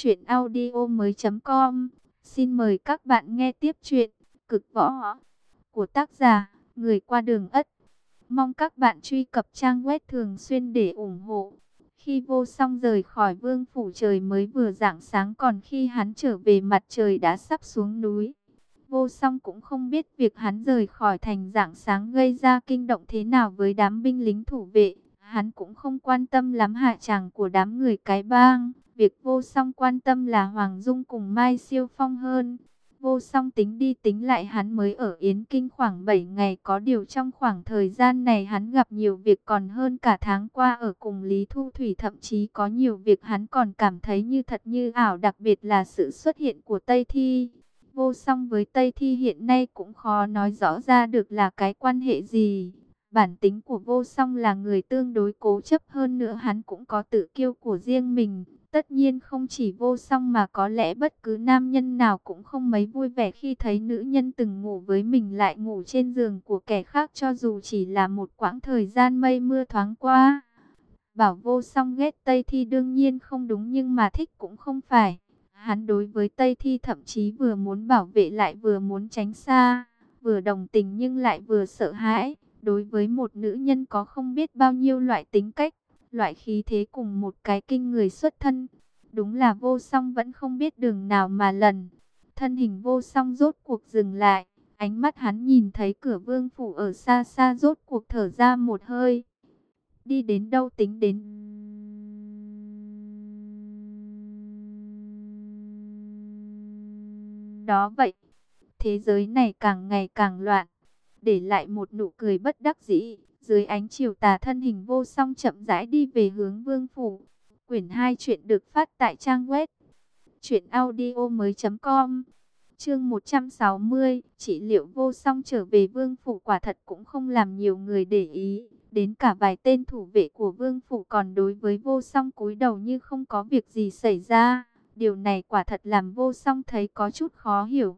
Chuyện audio mới com. Xin mời các bạn nghe tiếp chuyện Cực võ của tác giả Người qua đường ất. Mong các bạn truy cập trang web thường xuyên để ủng hộ. Khi vô song rời khỏi vương phủ trời mới vừa rạng sáng Còn khi hắn trở về mặt trời đã sắp xuống núi. Vô song cũng không biết việc hắn rời khỏi thành rạng sáng gây ra kinh động thế nào với đám binh lính thủ vệ. Hắn cũng không quan tâm lắm hạ tràng của đám người cái bang. Việc vô song quan tâm là Hoàng Dung cùng Mai Siêu Phong hơn. Vô song tính đi tính lại hắn mới ở Yến Kinh khoảng 7 ngày có điều trong khoảng thời gian này hắn gặp nhiều việc còn hơn cả tháng qua ở cùng Lý Thu Thủy, thậm chí có nhiều việc hắn còn cảm thấy như thật như ảo, đặc biệt là sự xuất hiện của Tây Thi. Vô song với Tây Thi hiện nay cũng khó nói rõ ra được là cái quan hệ gì. Bản tính của vô song là người tương đối cố chấp hơn nữa, hắn cũng có tự kiêu của riêng mình. Tất nhiên không chỉ vô song mà có lẽ bất cứ nam nhân nào cũng không mấy vui vẻ khi thấy nữ nhân từng ngủ với mình lại ngủ trên giường của kẻ khác cho dù chỉ là một quãng thời gian mây mưa thoáng qua. Bảo vô song ghét Tây Thi đương nhiên không đúng nhưng mà thích cũng không phải. Hắn đối với Tây Thi thậm chí vừa muốn bảo vệ lại vừa muốn tránh xa, vừa đồng tình nhưng lại vừa sợ hãi. Đối với một nữ nhân có không biết bao nhiêu loại tính cách, loại khí thế cùng một cái kinh người xuất thân. Đúng là vô song vẫn không biết đường nào mà lần. Thân hình vô song rốt cuộc dừng lại. Ánh mắt hắn nhìn thấy cửa vương phủ ở xa xa rốt cuộc thở ra một hơi. Đi đến đâu tính đến... Đó vậy, thế giới này càng ngày càng loạn để lại một nụ cười bất đắc dĩ. Dưới ánh chiều tà thân hình vô song chậm rãi đi về hướng vương phủ. Quyển 2 chuyện được phát tại trang web truyệnaudiomoi.com. Chương 160, trị liệu vô song trở về vương phủ quả thật cũng không làm nhiều người để ý, đến cả vài tên thủ vệ của vương phủ còn đối với vô song cúi đầu như không có việc gì xảy ra. Điều này quả thật làm vô song thấy có chút khó hiểu.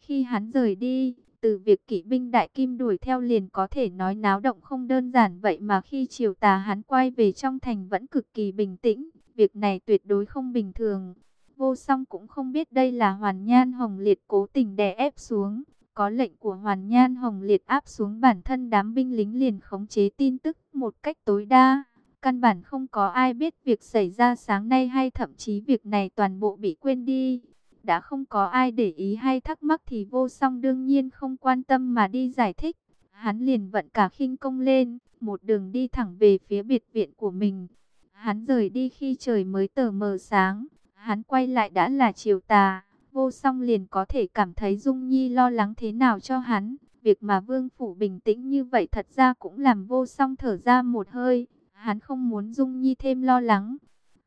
Khi hắn rời đi, từ việc kỵ binh đại kim đuổi theo liền có thể nói náo động không đơn giản vậy mà khi triều tà hắn quay về trong thành vẫn cực kỳ bình tĩnh. Việc này tuyệt đối không bình thường. Vô song cũng không biết đây là Hoàn Nhan Hồng Liệt cố tình đè ép xuống. Có lệnh của Hoàn Nhan Hồng Liệt áp xuống bản thân đám binh lính liền khống chế tin tức một cách tối đa. Căn bản không có ai biết việc xảy ra sáng nay hay thậm chí việc này toàn bộ bị quên đi đã không có ai để ý hay thắc mắc thì vô song đương nhiên không quan tâm mà đi giải thích. Hắn liền vận cả khinh công lên, một đường đi thẳng về phía biệt viện của mình. Hắn rời đi khi trời mới tờ mờ sáng, hắn quay lại đã là chiều tà. Vô song liền có thể cảm thấy Dung Nhi lo lắng thế nào cho hắn. Việc mà Vương Phủ bình tĩnh như vậy thật ra cũng làm vô song thở ra một hơi. Hắn không muốn Dung Nhi thêm lo lắng.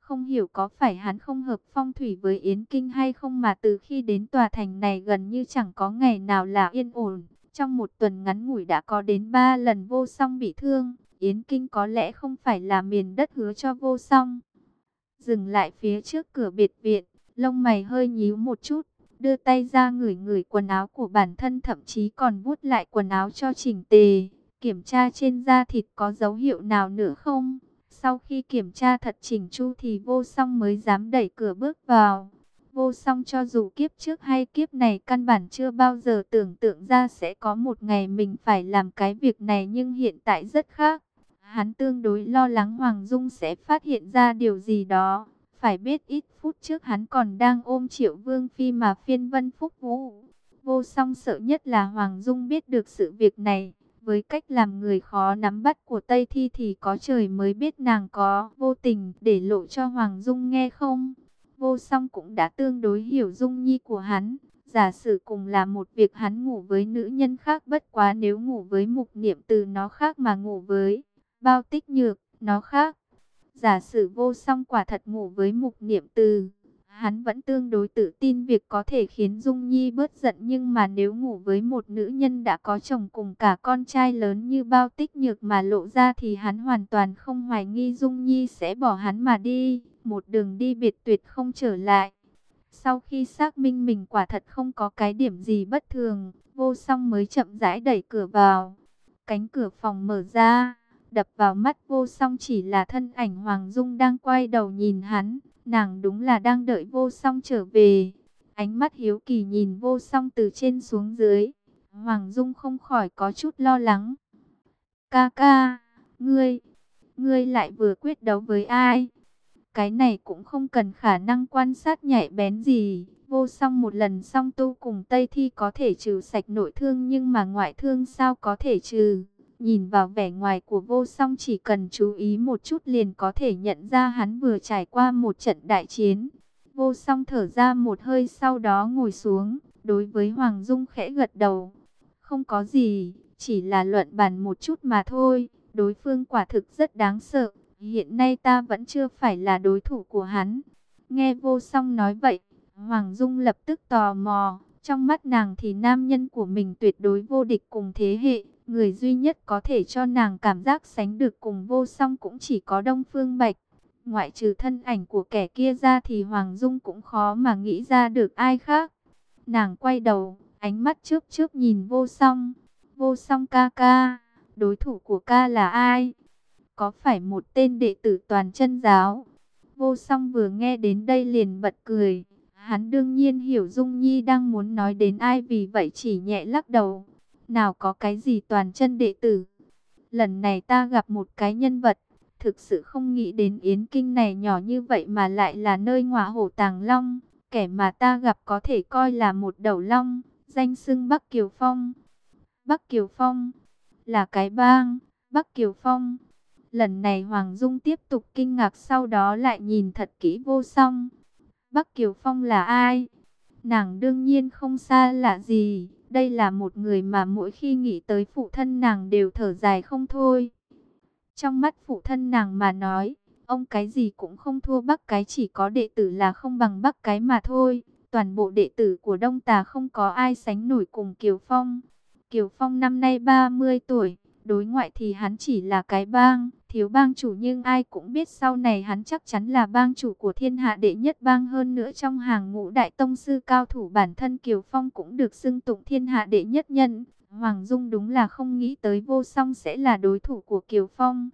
Không hiểu có phải hắn không hợp phong thủy với Yến Kinh hay không mà từ khi đến tòa thành này gần như chẳng có ngày nào là yên ổn. Trong một tuần ngắn ngủi đã có đến ba lần vô song bị thương. Yến Kinh có lẽ không phải là miền đất hứa cho vô song. Dừng lại phía trước cửa biệt viện, lông mày hơi nhíu một chút, đưa tay ra ngửi ngửi quần áo của bản thân thậm chí còn vuốt lại quần áo cho chỉnh tề. Kiểm tra trên da thịt có dấu hiệu nào nữa không? Sau khi kiểm tra thật chỉnh chu thì vô song mới dám đẩy cửa bước vào. Vô song cho dù kiếp trước hay kiếp này căn bản chưa bao giờ tưởng tượng ra sẽ có một ngày mình phải làm cái việc này nhưng hiện tại rất khác. Hắn tương đối lo lắng Hoàng Dung sẽ phát hiện ra điều gì đó. Phải biết ít phút trước hắn còn đang ôm triệu vương phi mà phiên vân phúc vũ. Vô song sợ nhất là Hoàng Dung biết được sự việc này. Với cách làm người khó nắm bắt của Tây Thi thì có trời mới biết nàng có vô tình để lộ cho Hoàng Dung nghe không. Vô song cũng đã tương đối hiểu Dung Nhi của hắn. Giả sử cùng là một việc hắn ngủ với nữ nhân khác bất quá nếu ngủ với mục niệm từ nó khác mà ngủ với bao tích nhược, nó khác. Giả sử vô song quả thật ngủ với mục niệm từ Hắn vẫn tương đối tự tin việc có thể khiến Dung Nhi bớt giận nhưng mà nếu ngủ với một nữ nhân đã có chồng cùng cả con trai lớn như bao tích nhược mà lộ ra thì hắn hoàn toàn không hoài nghi Dung Nhi sẽ bỏ hắn mà đi, một đường đi biệt tuyệt không trở lại. Sau khi xác minh mình quả thật không có cái điểm gì bất thường, vô song mới chậm rãi đẩy cửa vào. Cánh cửa phòng mở ra, đập vào mắt vô song chỉ là thân ảnh Hoàng Dung đang quay đầu nhìn hắn Nàng đúng là đang đợi vô song trở về. Ánh mắt hiếu kỳ nhìn vô song từ trên xuống dưới. Hoàng Dung không khỏi có chút lo lắng. Ca ca, ngươi, ngươi lại vừa quyết đấu với ai? Cái này cũng không cần khả năng quan sát nhạy bén gì. Vô song một lần song tu cùng Tây Thi có thể trừ sạch nội thương nhưng mà ngoại thương sao có thể trừ. Nhìn vào vẻ ngoài của vô song chỉ cần chú ý một chút liền có thể nhận ra hắn vừa trải qua một trận đại chiến. Vô song thở ra một hơi sau đó ngồi xuống, đối với Hoàng Dung khẽ gật đầu. Không có gì, chỉ là luận bàn một chút mà thôi, đối phương quả thực rất đáng sợ. Hiện nay ta vẫn chưa phải là đối thủ của hắn. Nghe vô song nói vậy, Hoàng Dung lập tức tò mò. Trong mắt nàng thì nam nhân của mình tuyệt đối vô địch cùng thế hệ. Người duy nhất có thể cho nàng cảm giác sánh được cùng vô song cũng chỉ có Đông Phương Bạch. Ngoại trừ thân ảnh của kẻ kia ra thì Hoàng Dung cũng khó mà nghĩ ra được ai khác. Nàng quay đầu, ánh mắt chớp chớp nhìn vô song. Vô song ca ca, đối thủ của ca là ai? Có phải một tên đệ tử toàn chân giáo? Vô song vừa nghe đến đây liền bật cười. Hắn đương nhiên hiểu Dung Nhi đang muốn nói đến ai vì vậy chỉ nhẹ lắc đầu. Nào có cái gì toàn chân đệ tử. Lần này ta gặp một cái nhân vật. Thực sự không nghĩ đến Yến Kinh này nhỏ như vậy mà lại là nơi ngọa hổ tàng long. Kẻ mà ta gặp có thể coi là một đầu long. Danh xưng Bắc Kiều Phong. Bắc Kiều Phong là cái bang. Bắc Kiều Phong. Lần này Hoàng Dung tiếp tục kinh ngạc sau đó lại nhìn thật kỹ vô song. Bắc Kiều Phong là ai? Nàng đương nhiên không xa lạ gì. Đây là một người mà mỗi khi nghĩ tới phụ thân nàng đều thở dài không thôi. Trong mắt phụ thân nàng mà nói, ông cái gì cũng không thua bắc cái chỉ có đệ tử là không bằng bắc cái mà thôi. Toàn bộ đệ tử của Đông Tà không có ai sánh nổi cùng Kiều Phong. Kiều Phong năm nay 30 tuổi, đối ngoại thì hắn chỉ là cái bang, thiếu bang chủ nhưng ai cũng biết sau này hắn chắc chắn là bang chủ của thiên hạ đệ nhất bang hơn nữa trong hàng ngũ đại tông sư cao thủ bản thân Kiều Phong cũng được xưng tụng thiên hạ đệ nhất nhân. Hoàng Dung đúng là không nghĩ tới vô song sẽ là đối thủ của Kiều Phong.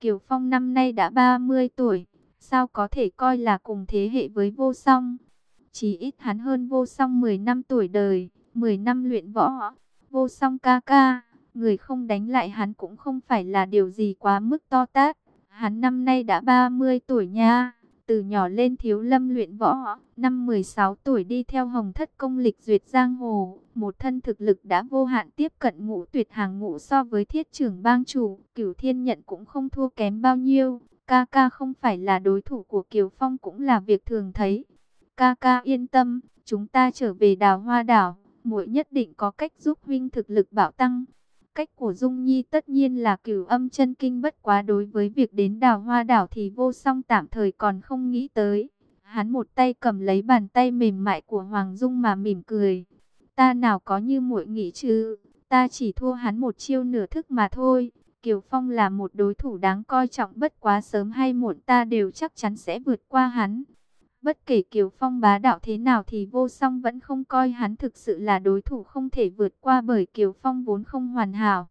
Kiều Phong năm nay đã 30 tuổi, sao có thể coi là cùng thế hệ với vô song. Chỉ ít hắn hơn vô song 10 năm tuổi đời, 10 năm luyện võ. Vô song ca ca, người không đánh lại hắn cũng không phải là điều gì quá mức to tát. Hắn năm nay đã 30 tuổi nha. Từ nhỏ lên thiếu lâm luyện võ, năm 16 tuổi đi theo hồng thất công lịch duyệt giang hồ. Một thân thực lực đã vô hạn tiếp cận ngũ tuyệt hàng ngũ so với thiết trưởng bang chủ. Cửu thiên nhận cũng không thua kém bao nhiêu. Ca ca không phải là đối thủ của Kiều Phong cũng là việc thường thấy. Ca ca yên tâm, chúng ta trở về đào hoa đảo. muội nhất định có cách giúp huynh thực lực bảo tăng. Cách của Dung Nhi tất nhiên là cửu âm chân kinh bất quá đối với việc đến đào hoa đảo thì vô song tạm thời còn không nghĩ tới. Hắn một tay cầm lấy bàn tay mềm mại của Hoàng Dung mà mỉm cười. Ta nào có như muội nghĩ chứ, ta chỉ thua hắn một chiêu nửa thức mà thôi. Kiều Phong là một đối thủ đáng coi trọng bất quá sớm hay muộn ta đều chắc chắn sẽ vượt qua hắn. Bất kể Kiều Phong bá đạo thế nào thì vô song vẫn không coi hắn thực sự là đối thủ không thể vượt qua bởi Kiều Phong vốn không hoàn hảo.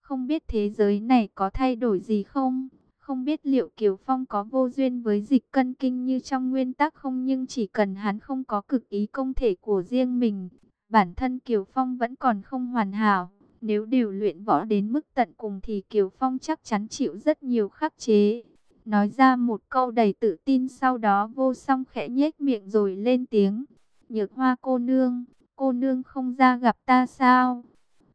Không biết thế giới này có thay đổi gì không? Không biết liệu Kiều Phong có vô duyên với dịch cân kinh như trong nguyên tắc không, nhưng chỉ cần hắn không có cực ý công thể của riêng mình. Bản thân Kiều Phong vẫn còn không hoàn hảo. Nếu điều luyện võ đến mức tận cùng thì Kiều Phong chắc chắn chịu rất nhiều khắc chế nói ra một câu đầy tự tin sau đó vô song khẽ nhếch miệng rồi lên tiếng. Nhược hoa cô nương, cô nương không ra gặp ta sao?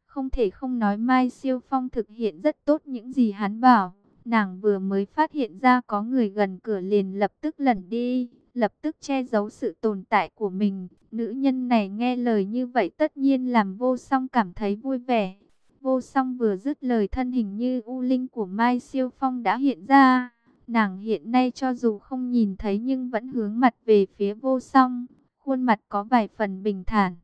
Không thể không nói Mai Siêu Phong thực hiện rất tốt những gì hắn bảo. Nàng vừa mới phát hiện ra có người gần cửa liền lập tức lẩn đi, lập tức che giấu sự tồn tại của mình. Nữ nhân này nghe lời như vậy tất nhiên làm vô song cảm thấy vui vẻ. Vô song vừa dứt lời thân hình như u linh của Mai Siêu Phong đã hiện ra. Nàng hiện nay cho dù không nhìn thấy nhưng vẫn hướng mặt về phía vô song, khuôn mặt có vài phần bình thản.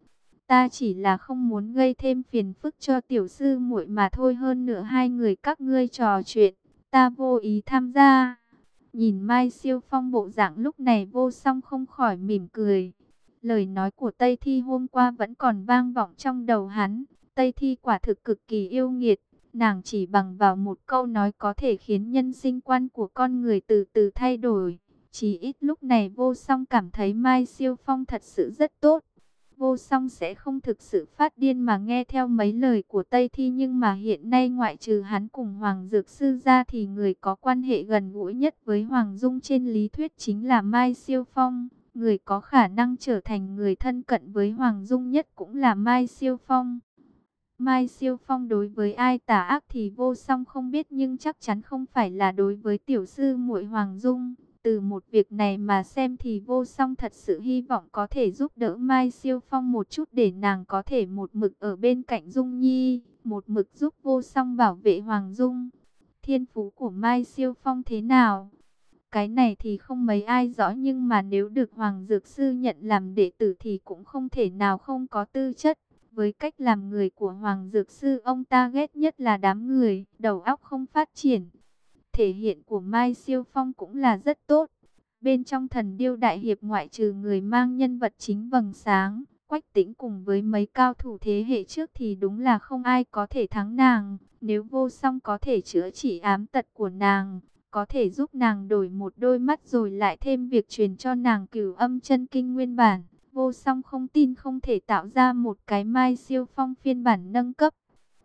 Ta chỉ là không muốn gây thêm phiền phức cho tiểu sư muội mà thôi hơn nữa hai người các ngươi trò chuyện, ta vô ý tham gia. Nhìn Mai Siêu Phong bộ dạng lúc này vô song không khỏi mỉm cười. Lời nói của Tây Thi hôm qua vẫn còn vang vọng trong đầu hắn. Tây Thi quả thực cực kỳ yêu nghiệt. Nàng chỉ bằng vào một câu nói có thể khiến nhân sinh quan của con người từ từ thay đổi. Chỉ ít lúc này vô song cảm thấy Mai Siêu Phong thật sự rất tốt. Vô song sẽ không thực sự phát điên mà nghe theo mấy lời của Tây Thi nhưng mà hiện nay ngoại trừ hắn cùng Hoàng Dược Sư ra thì người có quan hệ gần gũi nhất với Hoàng Dung trên lý thuyết chính là Mai Siêu Phong. Người có khả năng trở thành người thân cận với Hoàng Dung nhất cũng là Mai Siêu Phong. Mai Siêu Phong đối với ai tà ác thì vô song không biết nhưng chắc chắn không phải là đối với tiểu sư muội Hoàng Dung. Từ một việc này mà xem thì vô song thật sự hy vọng có thể giúp đỡ Mai Siêu Phong một chút để nàng có thể một mực ở bên cạnh Dung Nhi, một mực giúp vô song bảo vệ Hoàng Dung. Thiên phú của Mai Siêu Phong thế nào? Cái này thì không mấy ai rõ nhưng mà nếu được Hoàng Dược Sư nhận làm đệ tử thì cũng không thể nào không có tư chất. Với cách làm người của Hoàng Dược Sư ông ta ghét nhất là đám người, đầu óc không phát triển. Thể hiện của Mai Siêu Phong cũng là rất tốt. Bên trong thần điêu đại hiệp ngoại trừ người mang nhân vật chính vầng sáng, quách tĩnh cùng với mấy cao thủ thế hệ trước thì đúng là không ai có thể thắng nàng. Nếu vô song có thể chữa trị ám tật của nàng, có thể giúp nàng đổi một đôi mắt rồi lại thêm việc truyền cho nàng cửu âm chân kinh nguyên bản. Vô song không tin không thể tạo ra một cái mai siêu phong phiên bản nâng cấp.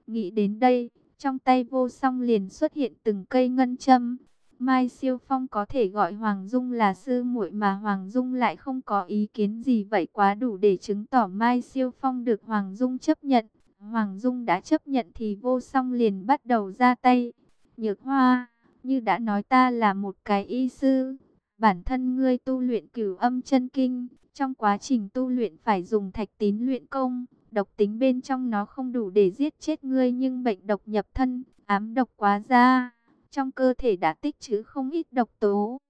Nghĩ đến đây, trong tay vô song liền xuất hiện từng cây ngân châm. Mai Siêu Phong có thể gọi Hoàng Dung là sư muội mà Hoàng Dung lại không có ý kiến gì vậy quá đủ để chứng tỏ Mai Siêu Phong được Hoàng Dung chấp nhận. Hoàng Dung đã chấp nhận thì vô song liền bắt đầu ra tay. Nhược hoa, như đã nói ta là một cái y sư. Bản thân ngươi tu luyện cửu âm chân kinh, trong quá trình tu luyện phải dùng thạch tín luyện công, độc tính bên trong nó không đủ để giết chết ngươi nhưng bệnh độc nhập thân, ám độc quá ra, trong cơ thể đã tích trữ không ít độc tố.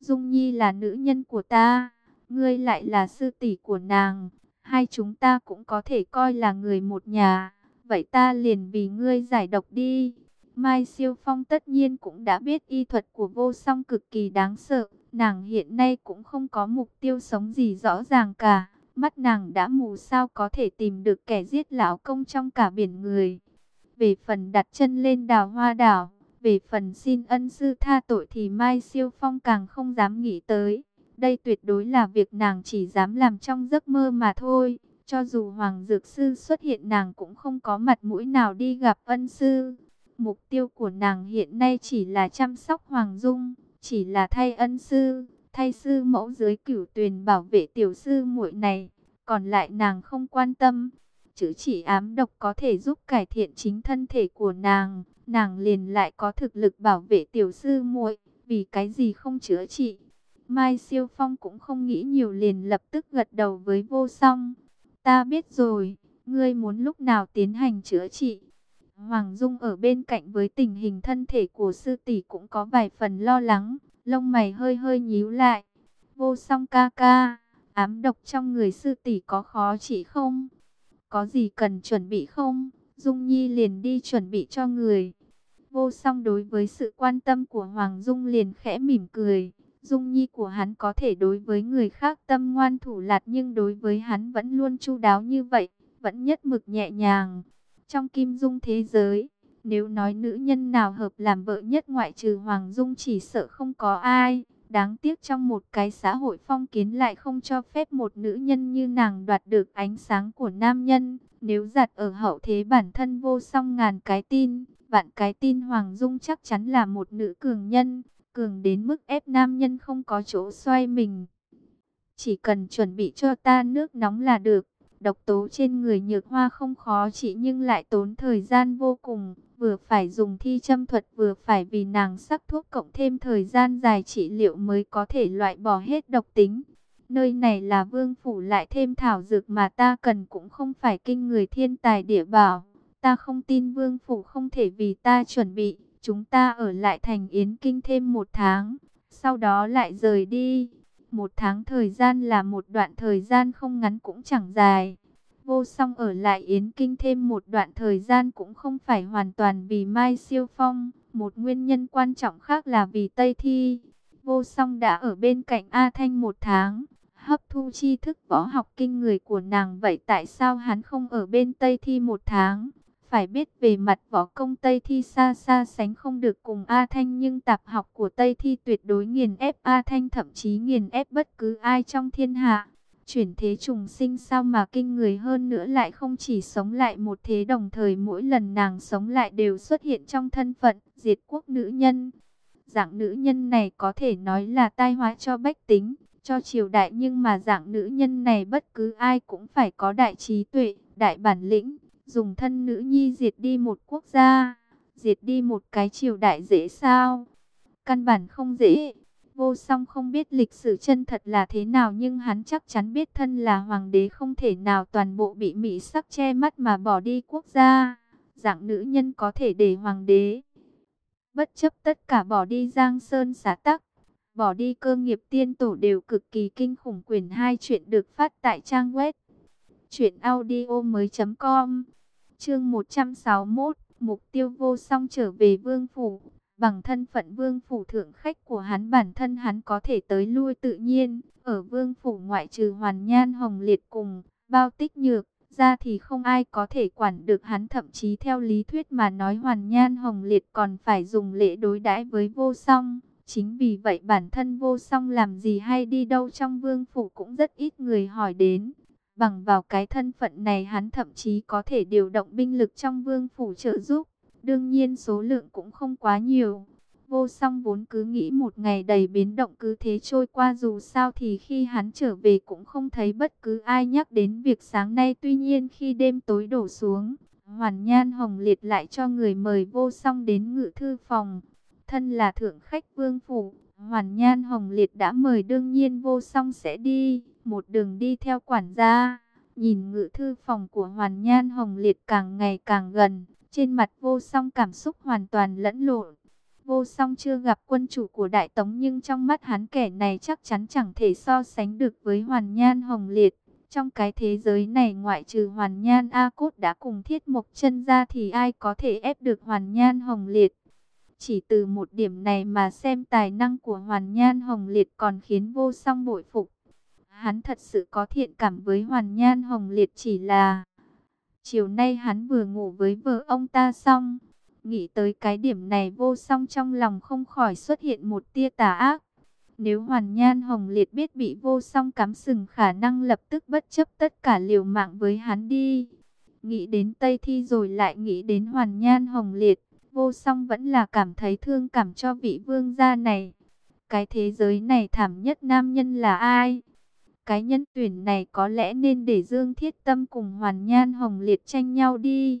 Dung Nhi là nữ nhân của ta, ngươi lại là sư tỷ của nàng, hai chúng ta cũng có thể coi là người một nhà, vậy ta liền vì ngươi giải độc đi. Mai Siêu Phong tất nhiên cũng đã biết y thuật của vô song cực kỳ đáng sợ, nàng hiện nay cũng không có mục tiêu sống gì rõ ràng cả. Mắt nàng đã mù sao có thể tìm được kẻ giết lão công trong cả biển người. Về phần đặt chân lên đào hoa đảo, về phần xin ân sư tha tội thì Mai Siêu Phong càng không dám nghĩ tới. Đây tuyệt đối là việc nàng chỉ dám làm trong giấc mơ mà thôi. Cho dù Hoàng Dược Sư xuất hiện nàng cũng không có mặt mũi nào đi gặp ân sư. Mục tiêu của nàng hiện nay chỉ là chăm sóc Hoàng Dung, chỉ là thay ân sư, thay sư mẫu dưới cửu tuyền bảo vệ tiểu sư muội này, còn lại nàng không quan tâm. Chữ chỉ ám độc có thể giúp cải thiện chính thân thể của nàng, nàng liền lại có thực lực bảo vệ tiểu sư muội, vì cái gì không chữa trị. Mai Siêu Phong cũng không nghĩ nhiều liền lập tức gật đầu với vô song. Ta biết rồi, ngươi muốn lúc nào tiến hành chữa trị. Hoàng Dung ở bên cạnh với tình hình thân thể của sư tỷ cũng có vài phần lo lắng, lông mày hơi hơi nhíu lại. Vô song ca ca, ám độc trong người sư tỷ có khó trị không? Có gì cần chuẩn bị không? Dung Nhi liền đi chuẩn bị cho người. Vô song đối với sự quan tâm của Hoàng Dung liền khẽ mỉm cười. Dung Nhi của hắn có thể đối với người khác tâm ngoan thủ lạt nhưng đối với hắn vẫn luôn chu đáo như vậy, vẫn nhất mực nhẹ nhàng. Trong kim dung thế giới, nếu nói nữ nhân nào hợp làm vợ nhất ngoại trừ Hoàng Dung chỉ sợ không có ai. Đáng tiếc trong một cái xã hội phong kiến lại không cho phép một nữ nhân như nàng đoạt được ánh sáng của nam nhân. Nếu giặt ở hậu thế bản thân vô song ngàn cái tin, vạn cái tin Hoàng Dung chắc chắn là một nữ cường nhân, cường đến mức ép nam nhân không có chỗ xoay mình. Chỉ cần chuẩn bị cho ta nước nóng là được. Độc tố trên người nhược hoa không khó trị nhưng lại tốn thời gian vô cùng. Vừa phải dùng thi châm thuật vừa phải vì nàng sắc thuốc cộng thêm thời gian dài trị liệu mới có thể loại bỏ hết độc tính. Nơi này là vương phủ lại thêm thảo dược mà ta cần cũng không phải kinh người thiên tài địa bảo. Ta không tin vương phủ không thể vì ta chuẩn bị. Chúng ta ở lại thành Yến Kinh thêm một tháng. Sau đó lại rời đi. Một tháng thời gian là một đoạn thời gian không ngắn cũng chẳng dài. Vô song ở lại Yến Kinh thêm một đoạn thời gian cũng không phải hoàn toàn vì Mai Siêu Phong. Một nguyên nhân quan trọng khác là vì Tây Thi. Vô song đã ở bên cạnh A Thanh một tháng. Hấp thu tri thức võ học kinh người của nàng, vậy tại sao hắn không ở bên Tây Thi một tháng? Phải biết về mặt võ công Tây Thi xa xa sánh không được cùng A Thanh nhưng tạp học của Tây Thi tuyệt đối nghiền ép A Thanh thậm chí nghiền ép bất cứ ai trong thiên hạ. Chuyển thế trùng sinh sao mà kinh người hơn nữa lại không chỉ sống lại một thế đồng thời mỗi lần nàng sống lại đều xuất hiện trong thân phận diệt quốc nữ nhân. Dạng nữ nhân này có thể nói là tai hóa cho bách tính, cho triều đại nhưng mà dạng nữ nhân này bất cứ ai cũng phải có đại trí tuệ, đại bản lĩnh, dùng thân nữ nhi diệt đi một quốc gia, diệt đi một cái triều đại dễ sao? Căn bản không dễ. Vô song không biết lịch sử chân thật là thế nào nhưng hắn chắc chắn biết thân là hoàng đế không thể nào toàn bộ bị mỹ sắc che mắt mà bỏ đi quốc gia. Dạng nữ nhân có thể để hoàng đế. Bất chấp tất cả bỏ đi giang sơn xá tắc. Bỏ đi cơ nghiệp tiên tổ đều cực kỳ kinh khủng quyền hai chuyện được phát tại trang web. Chuyện audio mới com Chương 161 Mục tiêu vô song trở về vương phủ Bằng thân phận vương phủ thượng khách của hắn bản thân hắn có thể tới lui tự nhiên. Ở vương phủ ngoại trừ hoàn nhan hồng liệt cùng, bao tích nhược, ra thì không ai có thể quản được hắn. Thậm chí theo lý thuyết mà nói hoàn nhan hồng liệt còn phải dùng lễ đối đãi với vô song. Chính vì vậy bản thân vô song làm gì hay đi đâu trong vương phủ cũng rất ít người hỏi đến. Bằng vào cái thân phận này hắn thậm chí có thể điều động binh lực trong vương phủ trợ giúp. Đương nhiên số lượng cũng không quá nhiều. Vô song vốn cứ nghĩ một ngày đầy biến động cứ thế trôi qua dù sao thì khi hắn trở về cũng không thấy bất cứ ai nhắc đến việc sáng nay. Tuy nhiên khi đêm tối đổ xuống, Hoàn Nhan Hồng Liệt lại cho người mời vô song đến ngự thư phòng. Thân là thượng khách vương phủ, Hoàn Nhan Hồng Liệt đã mời đương nhiên vô song sẽ đi, một đường đi theo quản gia. Nhìn ngự thư phòng của Hoàn Nhan Hồng Liệt càng ngày càng gần, trên mặt vô song cảm xúc hoàn toàn lẫn lộn. Vô song chưa gặp quân chủ của Đại Tống nhưng trong mắt hắn kẻ này chắc chắn chẳng thể so sánh được với Hoàn Nhan Hồng Liệt. Trong cái thế giới này ngoại trừ Hoàn Nhan A Cốt đã cùng thiết mộc chân ra thì ai có thể ép được Hoàn Nhan Hồng Liệt. Chỉ từ một điểm này mà xem tài năng của Hoàn Nhan Hồng Liệt còn khiến vô song bội phục. Hắn thật sự có thiện cảm với Hoàn Nhan Hồng Liệt chỉ là... Chiều nay hắn vừa ngủ với vợ ông ta xong. Nghĩ tới cái điểm này vô song trong lòng không khỏi xuất hiện một tia tà ác. Nếu Hoàn Nhan Hồng Liệt biết bị vô song cắm sừng khả năng lập tức bất chấp tất cả liều mạng với hắn đi. Nghĩ đến Tây Thi rồi lại nghĩ đến Hoàn Nhan Hồng Liệt. Vô song vẫn là cảm thấy thương cảm cho vị vương gia này. Cái thế giới này thảm nhất nam nhân là ai? Cái nhân tuyển này có lẽ nên để Dương Thiết Tâm cùng Hoàn Nhan Hồng Liệt tranh nhau đi.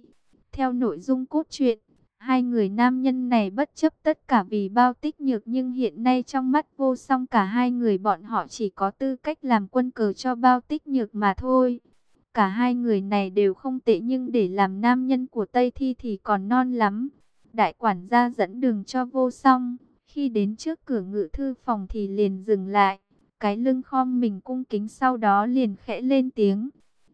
Theo nội dung cốt truyện, hai người nam nhân này bất chấp tất cả vì bao tích nhược nhưng hiện nay trong mắt vô song cả hai người bọn họ chỉ có tư cách làm quân cờ cho bao tích nhược mà thôi. Cả hai người này đều không tệ nhưng để làm nam nhân của Tây Thi thì còn non lắm. Đại quản gia dẫn đường cho vô song, khi đến trước cửa ngự thư phòng thì liền dừng lại cái lưng khom mình cung kính sau đó liền khẽ lên tiếng.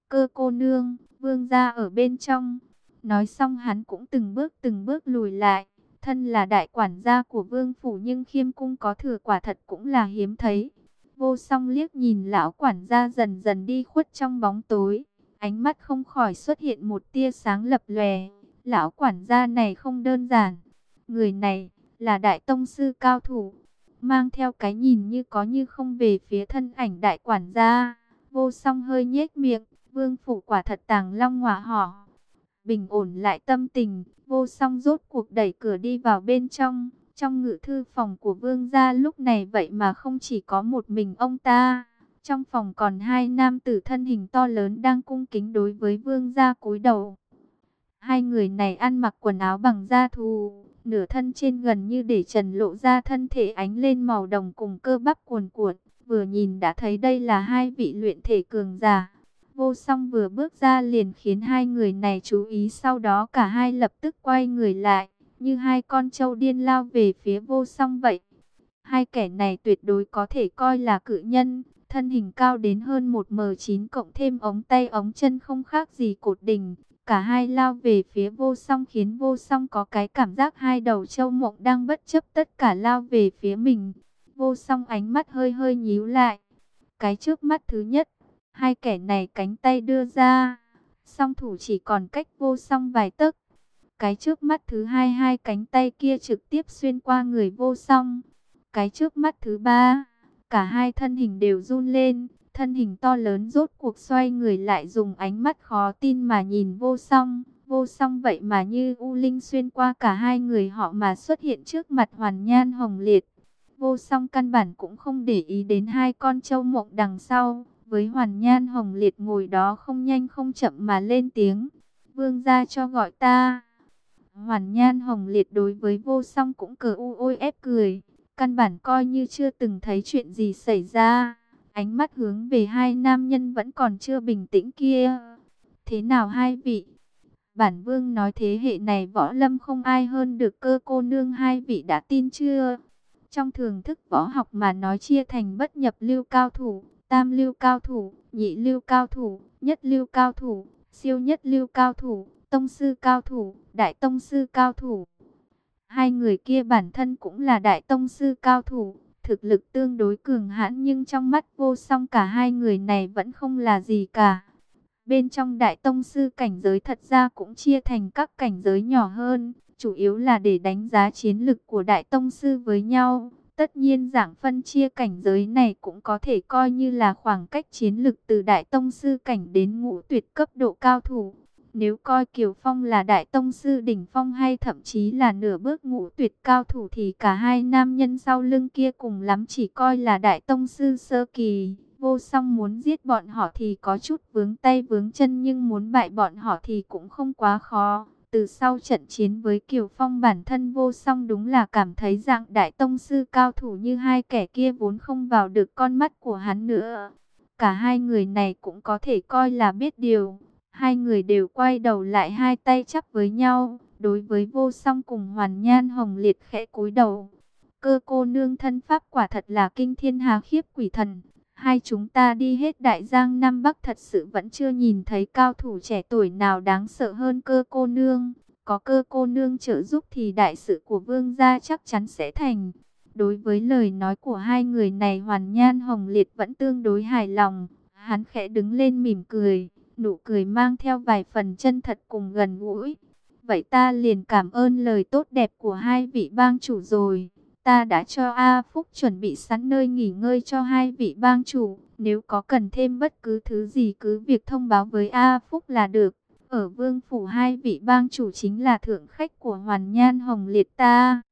Cơ cô nương, vương gia ở bên trong. Nói xong hắn cũng từng bước từng bước lùi lại. Thân là đại quản gia của vương phủ nhưng khiêm cung có thừa quả thật cũng là hiếm thấy. Vô song liếc nhìn lão quản gia dần dần đi khuất trong bóng tối. Ánh mắt không khỏi xuất hiện một tia sáng lập lòe. Lão quản gia này không đơn giản. Người này là đại tông sư cao thủ mang theo cái nhìn như có như không về phía thân ảnh đại quản gia. Vô song hơi nhếch miệng, vương phủ quả thật tàng long hỏa họ. Bình ổn lại tâm tình, vô song rốt cuộc đẩy cửa đi vào bên trong. Trong ngự thư phòng của vương gia lúc này vậy mà không chỉ có một mình ông ta. Trong phòng còn hai nam tử thân hình to lớn đang cung kính đối với vương gia cúi đầu. Hai người này ăn mặc quần áo bằng da thù, nửa thân trên gần như để trần lộ ra thân thể ánh lên màu đồng cùng cơ bắp cuồn cuộn, vừa nhìn đã thấy đây là hai vị luyện thể cường giả. Vô song vừa bước ra liền khiến hai người này chú ý sau đó cả hai lập tức quay người lại, như hai con trâu điên lao về phía vô song vậy. Hai kẻ này tuyệt đối có thể coi là cự nhân, thân hình cao đến hơn một m 9 cộng thêm ống tay ống chân không khác gì cột đỉnh, Cả hai lao về phía vô song khiến vô song có cái cảm giác hai đầu châu mộng đang bất chấp tất cả lao về phía mình. Vô song ánh mắt hơi hơi nhíu lại. Cái trước mắt thứ nhất, hai kẻ này cánh tay đưa ra. Song thủ chỉ còn cách vô song vài tấc. Cái trước mắt thứ hai hai cánh tay kia trực tiếp xuyên qua người vô song. Cái trước mắt thứ ba, cả hai thân hình đều run lên. Thân hình to lớn rốt cuộc xoay người lại dùng ánh mắt khó tin mà nhìn vô song. Vô song vậy mà như U Linh xuyên qua cả hai người họ mà xuất hiện trước mặt hoàn nhan hồng liệt. Vô song căn bản cũng không để ý đến hai con trâu mộng đằng sau. Với hoàn nhan hồng liệt ngồi đó không nhanh không chậm mà lên tiếng. Vương ra cho gọi ta. Hoàn nhan hồng liệt đối với vô song cũng cờ u ôi ép cười. Căn bản coi như chưa từng thấy chuyện gì xảy ra. Ánh mắt hướng về hai nam nhân vẫn còn chưa bình tĩnh kia. Thế nào hai vị? Bản vương nói thế hệ này võ lâm không ai hơn được cơ cô nương hai vị đã tin chưa? Trong thường thức võ học mà nói chia thành bất nhập lưu cao thủ, tam lưu cao thủ, nhị lưu cao thủ, nhất lưu cao thủ, siêu nhất lưu cao thủ, tông sư cao thủ, đại tông sư cao thủ. Hai người kia bản thân cũng là đại tông sư cao thủ, thực lực tương đối cường hãn nhưng trong mắt vô song cả hai người này vẫn không là gì cả. Bên trong đại tông sư cảnh giới thật ra cũng chia thành các cảnh giới nhỏ hơn, chủ yếu là để đánh giá chiến lực của đại tông sư với nhau. Tất nhiên giảng phân chia cảnh giới này cũng có thể coi như là khoảng cách chiến lực từ đại tông sư cảnh đến ngũ tuyệt cấp độ cao thủ. Nếu coi Kiều Phong là đại tông sư đỉnh phong hay thậm chí là nửa bước ngũ tuyệt cao thủ thì cả hai nam nhân sau lưng kia cùng lắm chỉ coi là đại tông sư sơ kỳ. Vô song muốn giết bọn họ thì có chút vướng tay vướng chân nhưng muốn bại bọn họ thì cũng không quá khó. Từ sau trận chiến với Kiều Phong bản thân vô song đúng là cảm thấy dạng đại tông sư cao thủ như hai kẻ kia vốn không vào được con mắt của hắn nữa. Cả hai người này cũng có thể coi là biết điều. Hai người đều quay đầu lại hai tay chắp với nhau. Đối với vô song cùng hoàn nhan hồng liệt khẽ cúi đầu. Cơ cô nương thân pháp quả thật là kinh thiên hà khiếp quỷ thần. Hai chúng ta đi hết đại giang Nam Bắc thật sự vẫn chưa nhìn thấy cao thủ trẻ tuổi nào đáng sợ hơn cơ cô nương. Có cơ cô nương trợ giúp thì đại sự của vương gia chắc chắn sẽ thành. Đối với lời nói của hai người này Hoàn Nhan Hồng Liệt vẫn tương đối hài lòng. Hắn khẽ đứng lên mỉm cười, nụ cười mang theo vài phần chân thật cùng gần gũi. Vậy ta liền cảm ơn lời tốt đẹp của hai vị bang chủ rồi. Ta đã cho A Phúc chuẩn bị sẵn nơi nghỉ ngơi cho hai vị bang chủ. Nếu có cần thêm bất cứ thứ gì cứ việc thông báo với A Phúc là được. Ở vương phủ hai vị bang chủ chính là thượng khách của Hoàn Nhan Hồng Liệt ta.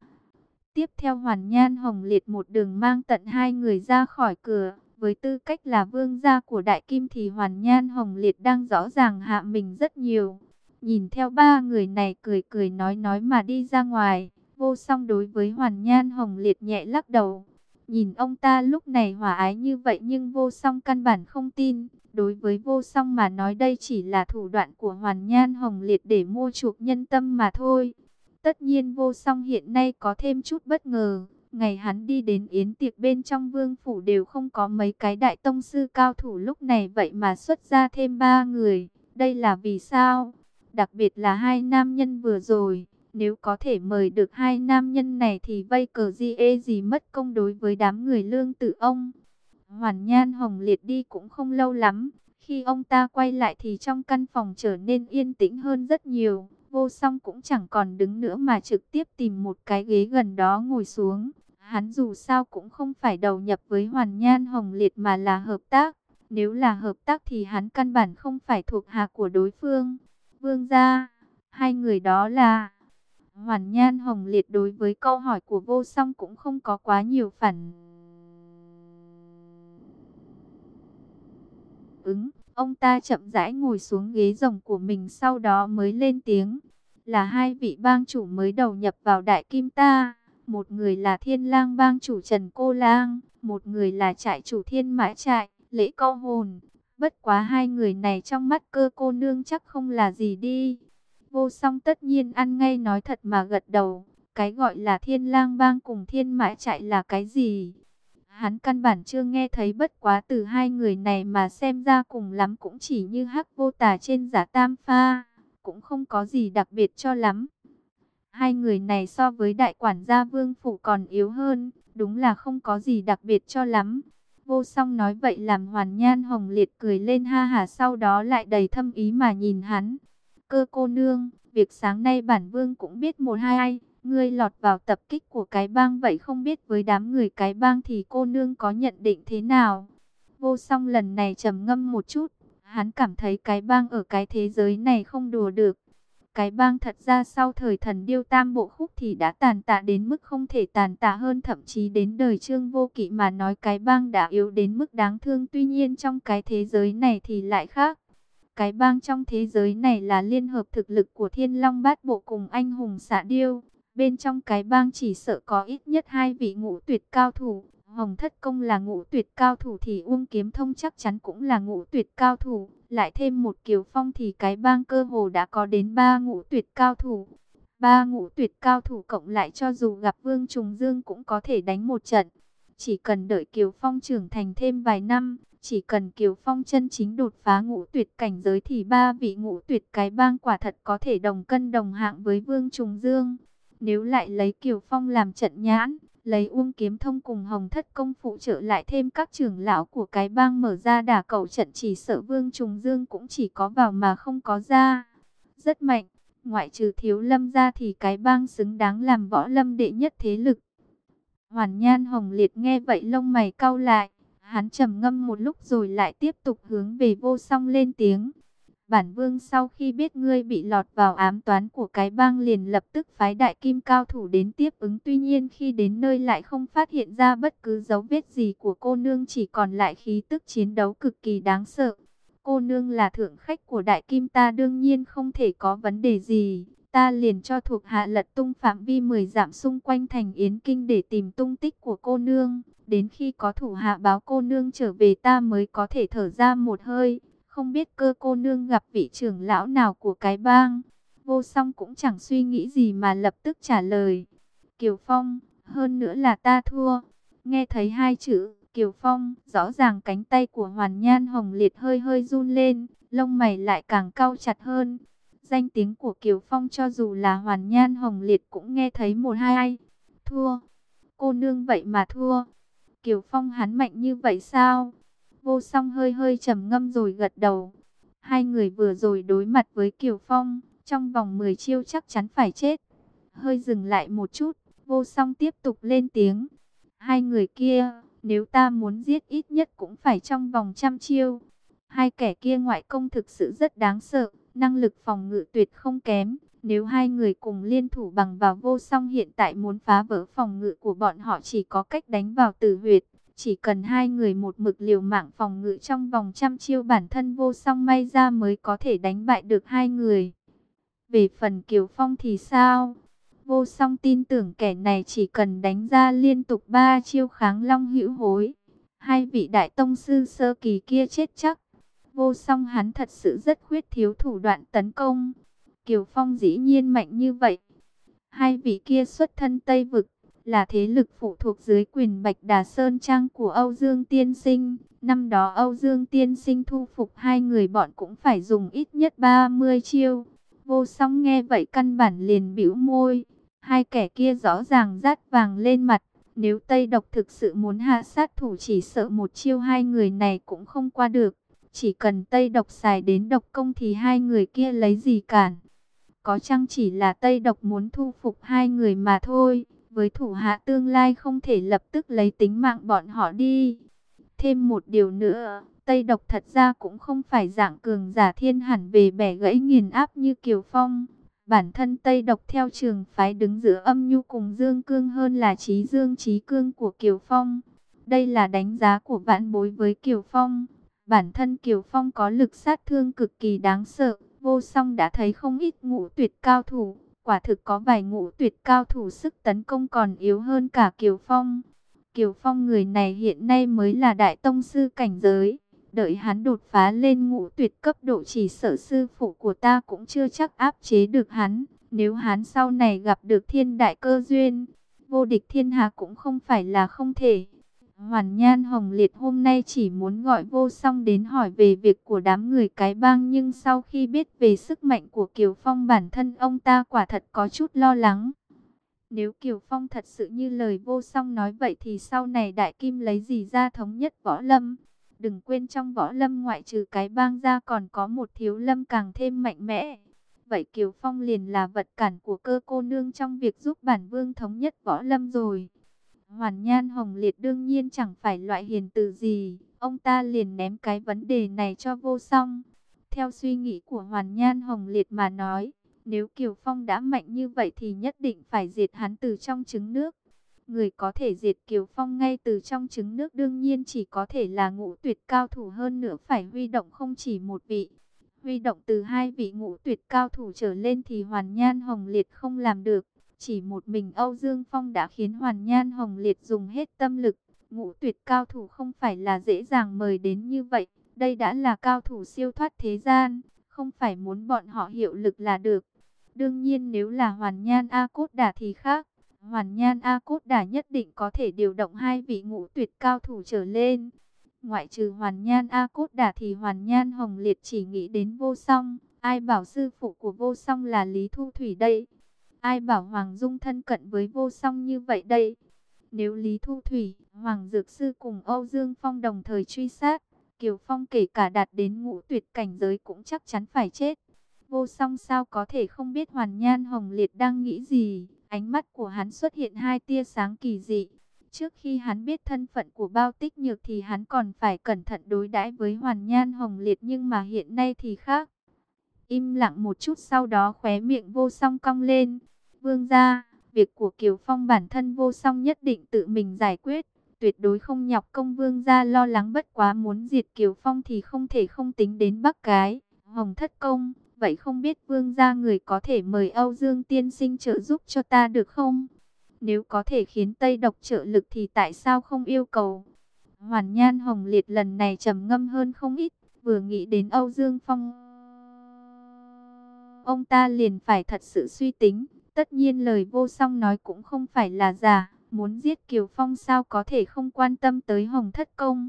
Tiếp theo Hoàn Nhan Hồng Liệt một đường mang tận hai người ra khỏi cửa. Với tư cách là vương gia của Đại Kim thì Hoàn Nhan Hồng Liệt đang rõ ràng hạ mình rất nhiều. Nhìn theo ba người này cười cười nói nói mà đi ra ngoài. Vô song đối với Hoàn Nhan Hồng Liệt nhẹ lắc đầu. Nhìn ông ta lúc này hòa ái như vậy nhưng vô song căn bản không tin. Đối với vô song mà nói đây chỉ là thủ đoạn của Hoàn Nhan Hồng Liệt để mua chuộc nhân tâm mà thôi. Tất nhiên vô song hiện nay có thêm chút bất ngờ. Ngày hắn đi đến yến tiệc bên trong vương phủ đều không có mấy cái đại tông sư cao thủ lúc này vậy mà xuất ra thêm ba người. Đây là vì sao? Đặc biệt là hai nam nhân vừa rồi nếu có thể mời được hai nam nhân này thì vây cờ gì ê gì mất công đối với đám người lương tự ông. Hoàn Nhan Hồng Liệt đi cũng không lâu lắm. Khi ông ta quay lại thì trong căn phòng trở nên yên tĩnh hơn rất nhiều. Vô song cũng chẳng còn đứng nữa mà trực tiếp tìm một cái ghế gần đó ngồi xuống. Hắn dù sao cũng không phải đầu nhập với Hoàn Nhan Hồng Liệt mà là hợp tác. Nếu là hợp tác thì hắn căn bản không phải thuộc hạ của đối phương. Vương gia, hai người đó là... Hoàn Nhan Hồng Liệt đối với câu hỏi của vô song cũng không có quá nhiều phản ứng. Ông ta chậm rãi ngồi xuống ghế rồng của mình sau đó mới lên tiếng. Là hai vị bang chủ mới đầu nhập vào đại kim ta. Một người là thiên lang bang chủ Trần Cô Lang. Một người là trại chủ thiên mã trại, lễ câu hồn. Bất quá hai người này trong mắt cơ cô nương chắc không là gì đi. Vô song tất nhiên ăn ngay nói thật mà gật đầu. Cái gọi là thiên lang bang cùng thiên mã trại là cái gì? Hắn căn bản chưa nghe thấy bất quá từ hai người này mà xem ra cùng lắm cũng chỉ như hắc vô tà trên giả tam pha. Cũng không có gì đặc biệt cho lắm. Hai người này so với đại quản gia vương phủ còn yếu hơn. Đúng là không có gì đặc biệt cho lắm. Vô song nói vậy làm hoàn nhan hồng liệt cười lên ha hà sau đó lại đầy thâm ý mà nhìn hắn cơ cô nương, việc sáng nay bản vương cũng biết một hai ai. Ngươi lọt vào tập kích của cái bang vậy không biết với đám người cái bang thì cô nương có nhận định thế nào? Vô song lần này trầm ngâm một chút, hắn cảm thấy cái bang ở cái thế giới này không đùa được. Cái bang thật ra sau thời thần điêu tam bộ khúc thì đã tàn tạ đến mức không thể tàn tạ hơn, thậm chí đến đời trương vô kỵ mà nói cái bang đã yếu đến mức đáng thương tuy nhiên trong cái thế giới này thì lại khác. Cái bang trong thế giới này là liên hợp thực lực của thiên long bát bộ cùng anh hùng xạ điêu. Bên trong cái bang chỉ sợ có ít nhất hai vị ngũ tuyệt cao thủ. Hồng Thất Công là ngũ tuyệt cao thủ thì Uông Kiếm Thông chắc chắn cũng là ngũ tuyệt cao thủ. Lại thêm một Kiều Phong thì cái bang cơ hồ đã có đến ba ngũ tuyệt cao thủ. Ba ngũ tuyệt cao thủ cộng lại cho dù gặp Vương Trùng Dương cũng có thể đánh một trận. Chỉ cần đợi Kiều Phong trưởng thành thêm vài năm, chỉ cần Kiều Phong chân chính đột phá ngũ tuyệt cảnh giới thì ba vị ngũ tuyệt cái bang quả thật có thể đồng cân đồng hạng với Vương Trùng Dương. Nếu lại lấy Kiều Phong làm trận nhãn, lấy Uông Kiếm Thông cùng Hồng Thất Công phụ trợ lại thêm các trưởng lão của cái bang mở ra đả cầu trận chỉ sợ Vương Trùng Dương cũng chỉ có vào mà không có ra. Rất mạnh, ngoại trừ thiếu lâm ra thì cái bang xứng đáng làm võ lâm đệ nhất thế lực. Hoàn Nhan Hồng Liệt nghe vậy lông mày cau lại, hắn trầm ngâm một lúc rồi lại tiếp tục hướng về vô song lên tiếng. Bản vương sau khi biết ngươi bị lọt vào ám toán của cái bang liền lập tức phái đại kim cao thủ đến tiếp ứng. Tuy nhiên khi đến nơi lại không phát hiện ra bất cứ dấu vết gì của cô nương, chỉ còn lại khí tức chiến đấu cực kỳ đáng sợ. Cô nương là thượng khách của đại kim, ta đương nhiên không thể có vấn đề gì. Ta liền cho thuộc hạ lật tung phạm vi 10 dặm xung quanh thành Yến Kinh để tìm tung tích của cô nương. Đến khi có thủ hạ báo cô nương trở về, ta mới có thể thở ra một hơi. Không biết cơ cô nương gặp vị trưởng lão nào của cái bang. Vô song cũng chẳng suy nghĩ gì mà lập tức trả lời. Kiều Phong, hơn nữa là ta thua. Nghe thấy hai chữ, Kiều Phong, rõ ràng cánh tay của Hoàn Nhan Hồng Liệt hơi hơi run lên, lông mày lại càng cau chặt hơn. Danh tiếng của Kiều Phong cho dù là Hoàn Nhan Hồng Liệt cũng nghe thấy một hai ai. Thua, cô nương vậy mà thua. Kiều Phong hắn mạnh như vậy sao? Vô song hơi hơi trầm ngâm rồi gật đầu. Hai người vừa rồi đối mặt với Kiều Phong, trong vòng 10 chiêu chắc chắn phải chết. Hơi dừng lại một chút, vô song tiếp tục lên tiếng. Hai người kia, nếu ta muốn giết ít nhất cũng phải trong vòng trăm chiêu. Hai kẻ kia ngoại công thực sự rất đáng sợ, năng lực phòng ngự tuyệt không kém. Nếu hai người cùng liên thủ bằng vào vô song hiện tại muốn phá vỡ phòng ngự của bọn họ chỉ có cách đánh vào tử huyệt. Chỉ cần hai người một mực liều mạng phòng ngự trong vòng trăm chiêu bản thân vô song may ra mới có thể đánh bại được hai người. Về phần Kiều Phong thì sao? Vô song tin tưởng kẻ này chỉ cần đánh ra liên tục ba chiêu kháng long hữu hối. Hai vị đại tông sư sơ kỳ kia chết chắc. Vô song hắn thật sự rất khuyết thiếu thủ đoạn tấn công. Kiều Phong dĩ nhiên mạnh như vậy. Hai vị kia xuất thân Tây Vực, là thế lực phụ thuộc dưới quyền Bạch Đà Sơn Trang của Âu Dương Tiên Sinh. Năm đó Âu Dương Tiên Sinh thu phục hai người bọn cũng phải dùng ít nhất 30 chiêu. Vô song nghe vậy căn bản liền bĩu môi. Hai kẻ kia rõ ràng rát vàng lên mặt. Nếu Tây Độc thực sự muốn hạ sát thủ chỉ sợ một chiêu hai người này cũng không qua được. Chỉ cần Tây Độc xài đến độc công thì hai người kia lấy gì cản. Có chăng chỉ là Tây Độc muốn thu phục hai người mà thôi. Với thủ hạ tương lai không thể lập tức lấy tính mạng bọn họ đi. Thêm một điều nữa, Tây Độc thật ra cũng không phải dạng cường giả thiên hẳn về bẻ gãy nghiền áp như Kiều Phong. Bản thân Tây Độc theo trường phái đứng giữa âm nhu cùng Dương Cương hơn là trí Dương trí Cương của Kiều Phong. Đây là đánh giá của vạn bối với Kiều Phong. Bản thân Kiều Phong có lực sát thương cực kỳ đáng sợ. Vô song đã thấy không ít ngũ tuyệt cao thủ. Quả thực có vài ngũ tuyệt cao thủ sức tấn công còn yếu hơn cả Kiều Phong. Kiều Phong người này hiện nay mới là đại tông sư cảnh giới. Đợi hắn đột phá lên ngũ tuyệt cấp độ chỉ sở sư phụ của ta cũng chưa chắc áp chế được hắn. Nếu hắn sau này gặp được thiên đại cơ duyên, vô địch thiên hạ cũng không phải là không thể. Hoàn Nhan Hồng Liệt hôm nay chỉ muốn gọi vô song đến hỏi về việc của đám người cái bang, nhưng sau khi biết về sức mạnh của Kiều Phong bản thân, ông ta quả thật có chút lo lắng. Nếu Kiều Phong thật sự như lời vô song nói vậy thì sau này Đại Kim lấy gì ra thống nhất võ lâm? Đừng quên trong võ lâm ngoại trừ cái bang ra còn có một thiếu lâm càng thêm mạnh mẽ. vậy Kiều Phong liền là vật cản của cơ cô nương trong việc giúp bản vương thống nhất võ lâm rồi. Hoàn Nhan Hồng Liệt đương nhiên chẳng phải loại hiền từ gì, ông ta liền ném cái vấn đề này cho vô song. Theo suy nghĩ của Hoàn Nhan Hồng Liệt mà nói, nếu Kiều Phong đã mạnh như vậy thì nhất định phải diệt hắn từ trong trứng nước. Người có thể diệt Kiều Phong ngay từ trong trứng nước đương nhiên chỉ có thể là ngũ tuyệt cao thủ hơn nữa phải huy động không chỉ một vị. Huy động từ hai vị ngũ tuyệt cao thủ trở lên thì Hoàn Nhan Hồng Liệt không làm được. Chỉ một mình Âu Dương Phong đã khiến Hoàn Nhan Hồng Liệt dùng hết tâm lực. Ngũ tuyệt cao thủ không phải là dễ dàng mời đến như vậy. Đây đã là cao thủ siêu thoát thế gian. Không phải muốn bọn họ hiệu lực là được. Đương nhiên nếu là Hoàn Nhan A Cốt Đà thì khác. Hoàn Nhan A Cốt Đà nhất định có thể điều động hai vị ngũ tuyệt cao thủ trở lên. Ngoại trừ Hoàn Nhan A Cốt Đà thì Hoàn Nhan Hồng Liệt chỉ nghĩ đến vô song. Ai bảo sư phụ của vô song là Lý Thu Thủy đây? Ai bảo Hoàng Dung thân cận với vô song như vậy đây? Nếu Lý Thu Thủy, Hoàng Dược Sư cùng Âu Dương Phong đồng thời truy sát, Kiều Phong kể cả đạt đến ngũ tuyệt cảnh giới cũng chắc chắn phải chết. Vô song sao có thể không biết Hoàn Nhan Hồng Liệt đang nghĩ gì? Ánh mắt của hắn xuất hiện hai tia sáng kỳ dị. Trước khi hắn biết thân phận của bao tích nhược thì hắn còn phải cẩn thận đối đãi với Hoàn Nhan Hồng Liệt nhưng mà hiện nay thì khác. Im lặng một chút sau đó khóe miệng vô song cong lên. Vương ra, việc của Kiều Phong bản thân vô song nhất định tự mình giải quyết. Tuyệt đối không nhọc công vương ra lo lắng bất quá muốn diệt Kiều Phong thì không thể không tính đến Bắc Cái, Hồng Thất Công. Vậy không biết vương gia người có thể mời Âu Dương tiên sinh trợ giúp cho ta được không? Nếu có thể khiến Tây độc trợ lực thì tại sao không yêu cầu? Hoàn Nhan Hồng Liệt lần này trầm ngâm hơn không ít, vừa nghĩ đến Âu Dương Phong. Ông ta liền phải thật sự suy tính, tất nhiên lời vô song nói cũng không phải là giả, muốn giết Kiều Phong sao có thể không quan tâm tới Hồng Thất Công.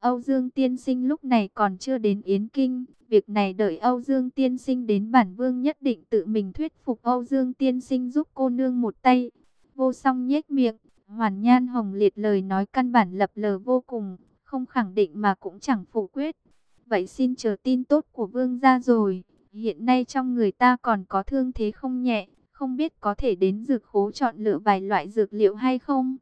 Âu Dương Tiên Sinh lúc này còn chưa đến Yến Kinh, việc này đợi Âu Dương Tiên Sinh đến bản vương nhất định tự mình thuyết phục Âu Dương Tiên Sinh giúp cô nương một tay. Vô song nhếch miệng, hoàn nhan hồng liệt lời nói căn bản lập lờ vô cùng, không khẳng định mà cũng chẳng phủ quyết. Vậy xin chờ tin tốt của vương gia rồi, hiện nay trong người ta còn có thương thế không nhẹ, không biết có thể đến dược khố chọn lựa vài loại dược liệu hay không.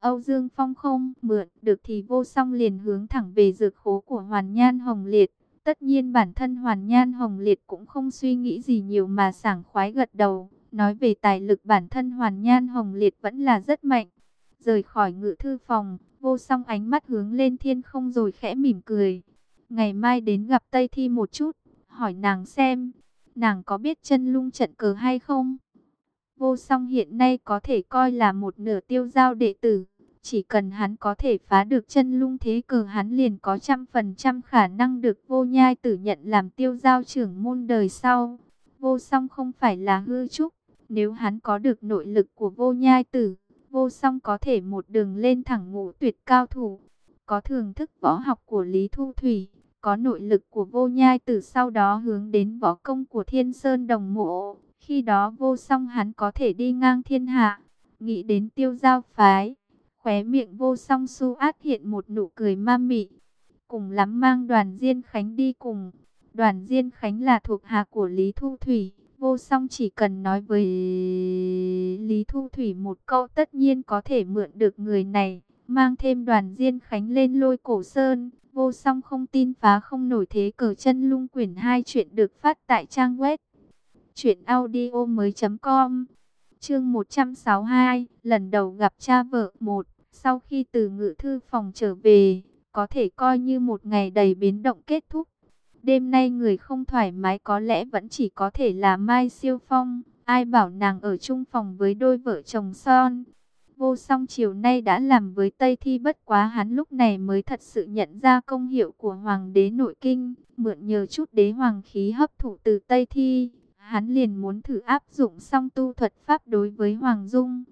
Âu Dương Phong không mượn được thì vô song liền hướng thẳng về dược khố của Hoàn Nhan Hồng Liệt. Tất nhiên bản thân Hoàn Nhan Hồng Liệt cũng không suy nghĩ gì nhiều mà sảng khoái gật đầu. Nói về tài lực bản thân Hoàn Nhan Hồng Liệt vẫn là rất mạnh. Rời khỏi ngự thư phòng, vô song ánh mắt hướng lên thiên không rồi khẽ mỉm cười. Ngày mai đến gặp Tây Thi một chút, hỏi nàng xem, nàng có biết chân lung trận cờ hay không? Vô song hiện nay có thể coi là một nửa tiêu giao đệ tử. Chỉ cần hắn có thể phá được chân lung thế cờ hắn liền có trăm phần trăm khả năng được vô nhai tử nhận làm tiêu giao trưởng môn đời sau. Vô song không phải là hư trúc. Nếu hắn có được nội lực của vô nhai tử, vô song có thể một đường lên thẳng ngũ tuyệt cao thủ. Có thưởng thức võ học của Lý Thu Thủy, có nội lực của vô nhai tử sau đó hướng đến võ công của thiên sơn đồng mộ. Khi đó vô song hắn có thể đi ngang thiên hạ, nghĩ đến tiêu giao phái Khóe miệng vô song su át hiện một nụ cười ma mị. Cùng lắm mang đoàn Diên Khánh đi cùng. Đoàn Diên Khánh là thuộc hạ của Lý Thu Thủy. Vô song chỉ cần nói với Lý Thu Thủy một câu tất nhiên có thể mượn được người này. Mang thêm đoàn Diên Khánh lên lôi cổ sơn. Vô song không tin phá không nổi thế cờ chân lung quyển hai chuyện được phát tại trang web. Chuyện audio mới.com Chương 162, lần đầu gặp cha vợ một, sau khi từ ngự thư phòng trở về, có thể coi như một ngày đầy biến động kết thúc. Đêm nay người không thoải mái có lẽ vẫn chỉ có thể là Mai Siêu Phong, ai bảo nàng ở chung phòng với đôi vợ chồng son. Vô song chiều nay đã làm với Tây Thi bất quá hắn lúc này mới thật sự nhận ra công hiệu của Hoàng đế nội kinh, mượn nhờ chút đế hoàng khí hấp thụ từ Tây Thi hắn liền muốn thử áp dụng song tu thuật pháp đối với Hoàng Dung.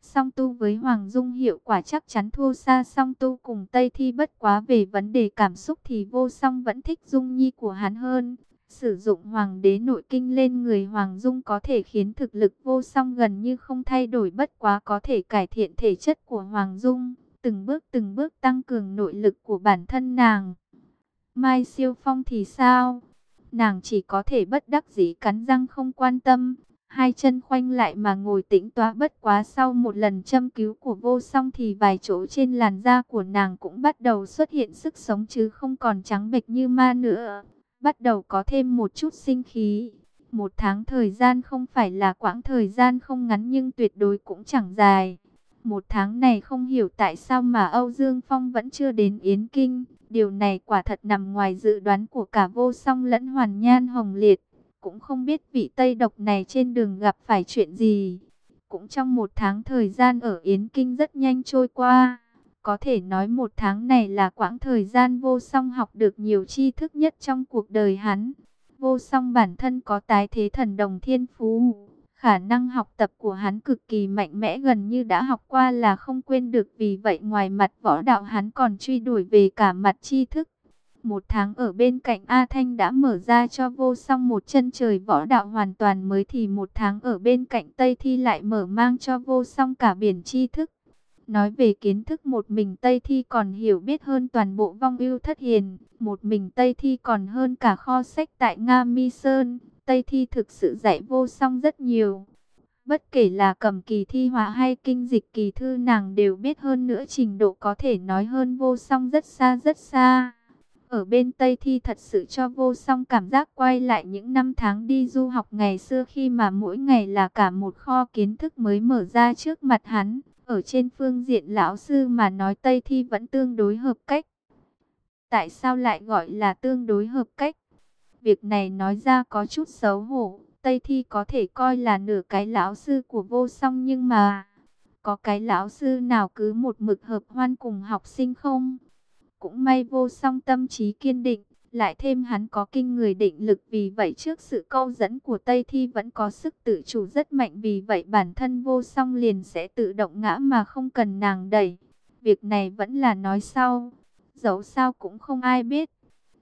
Song tu với Hoàng Dung hiệu quả chắc chắn thua xa song tu cùng Tây Thi bất quá về vấn đề cảm xúc thì vô song vẫn thích Dung Nhi của hắn hơn. Sử dụng Hoàng đế nội kinh lên người Hoàng Dung có thể khiến thực lực vô song gần như không thay đổi bất quá có thể cải thiện thể chất của Hoàng Dung, từng bước từng bước tăng cường nội lực của bản thân nàng. Mai Siêu Phong thì sao? Nàng chỉ có thể bất đắc dĩ cắn răng không quan tâm. Hai chân khoanh lại mà ngồi tĩnh tọa bất quá sau một lần châm cứu của vô song thì vài chỗ trên làn da của nàng cũng bắt đầu xuất hiện sức sống chứ không còn trắng bệch như ma nữa. Bắt đầu có thêm một chút sinh khí. Một tháng thời gian không phải là quãng thời gian không ngắn nhưng tuyệt đối cũng chẳng dài. Một tháng này không hiểu tại sao mà Âu Dương Phong vẫn chưa đến Yến Kinh. Điều này quả thật nằm ngoài dự đoán của cả vô song lẫn hoàn nhan hồng liệt. Cũng không biết vị Tây độc này trên đường gặp phải chuyện gì. Cũng trong một tháng thời gian ở Yến Kinh rất nhanh trôi qua. Có thể nói một tháng này là quãng thời gian vô song học được nhiều tri thức nhất trong cuộc đời hắn. Vô song bản thân có tái thế thần đồng thiên phú. Khả năng học tập của hắn cực kỳ mạnh mẽ gần như đã học qua là không quên được vì vậy ngoài mặt võ đạo hắn còn truy đuổi về cả mặt tri thức. Một tháng ở bên cạnh A Thanh đã mở ra cho vô song một chân trời võ đạo hoàn toàn mới thì một tháng ở bên cạnh Tây Thi lại mở mang cho vô song cả biển tri thức. Nói về kiến thức một mình Tây Thi còn hiểu biết hơn toàn bộ vong ưu thất hiền, một mình Tây Thi còn hơn cả kho sách tại Nga Mi Sơn. Tây Thi thực sự dạy vô song rất nhiều. Bất kể là cầm kỳ thi họa hay kinh dịch kỳ thư, nàng đều biết hơn nữa trình độ có thể nói hơn vô song rất xa rất xa. Ở bên Tây Thi thật sự cho vô song cảm giác quay lại những năm tháng đi du học ngày xưa khi mà mỗi ngày là cả một kho kiến thức mới mở ra trước mặt hắn. Ở trên phương diện lão sư mà nói Tây Thi vẫn tương đối hợp cách. Tại sao lại gọi là tương đối hợp cách? Việc này nói ra có chút xấu hổ. Tây Thi có thể coi là nửa cái lão sư của vô song nhưng mà... Có cái lão sư nào cứ một mực hợp hoan cùng học sinh không? Cũng may vô song tâm trí kiên định, lại thêm hắn có kinh người định lực vì vậy trước sự câu dẫn của Tây Thi vẫn có sức tự chủ rất mạnh vì vậy bản thân vô song liền sẽ tự động ngã mà không cần nàng đẩy. Việc này vẫn là nói sau, dẫu sao cũng không ai biết.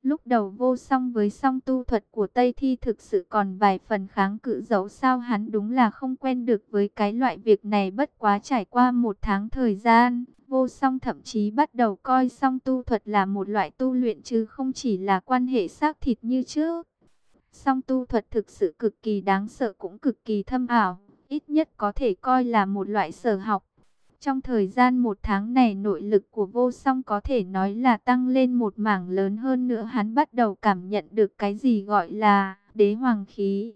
Lúc đầu vô song với song tu thuật của Tây Thi thực sự còn vài phần kháng cự dẫu sao hắn đúng là không quen được với cái loại việc này bất quá trải qua một tháng thời gian. Vô song thậm chí bắt đầu coi song tu thuật là một loại tu luyện chứ không chỉ là quan hệ xác thịt như trước. Song tu thuật thực sự cực kỳ đáng sợ cũng cực kỳ thâm ảo, ít nhất có thể coi là một loại sở học. Trong thời gian một tháng này nội lực của vô song có thể nói là tăng lên một mảng lớn hơn nữa hắn bắt đầu cảm nhận được cái gì gọi là đế hoàng khí.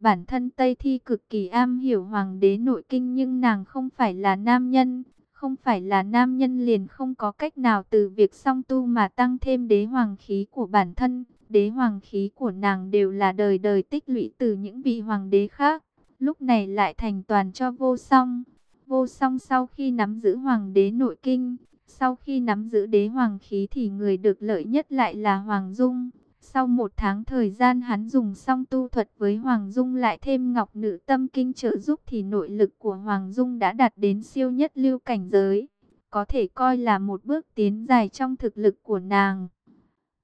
Bản thân Tây Thi cực kỳ am hiểu hoàng đế nội kinh, nhưng nàng không phải là nam nhân. Không phải là nam nhân liền không có cách nào từ việc song tu mà tăng thêm đế hoàng khí của bản thân. Đế hoàng khí của nàng đều là đời đời tích lũy từ những vị hoàng đế khác. Lúc này lại thành toàn cho vô song. Vô song sau khi nắm giữ hoàng đế nội kinh, sau khi nắm giữ đế hoàng khí thì người được lợi nhất lại là Hoàng Dung. Sau một tháng thời gian hắn dùng xong tu thuật với Hoàng Dung lại thêm ngọc nữ tâm kinh trợ giúp thì nội lực của Hoàng Dung đã đạt đến siêu nhất lưu cảnh giới. Có thể coi là một bước tiến dài trong thực lực của nàng.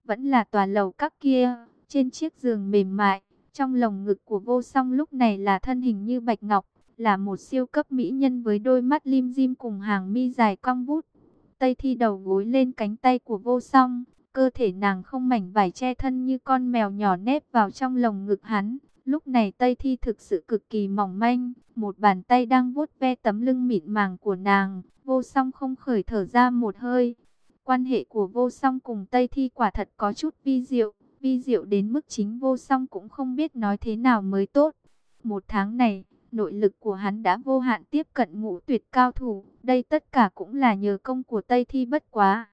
Vẫn là tòa lầu các kia, trên chiếc giường mềm mại, trong lồng ngực của vô song lúc này là thân hình như bạch ngọc là một siêu cấp mỹ nhân với đôi mắt lim dim cùng hàng mi dài cong vút. Tây thi đầu gối lên cánh tay của vô song, cơ thể nàng không mảnh vải che thân như con mèo nhỏ nép vào trong lồng ngực hắn. Lúc này Tây Thi thực sự cực kỳ mỏng manh, một bàn tay đang vuốt ve tấm lưng mịn màng của nàng, vô song không khởi thở ra một hơi. Quan hệ của vô song cùng Tây Thi quả thật có chút vi diệu, vi diệu đến mức chính vô song cũng không biết nói thế nào mới tốt. Một tháng này, nội lực của hắn đã vô hạn tiếp cận ngũ tuyệt cao thủ. Đây tất cả cũng là nhờ công của Tây Thi bất quá.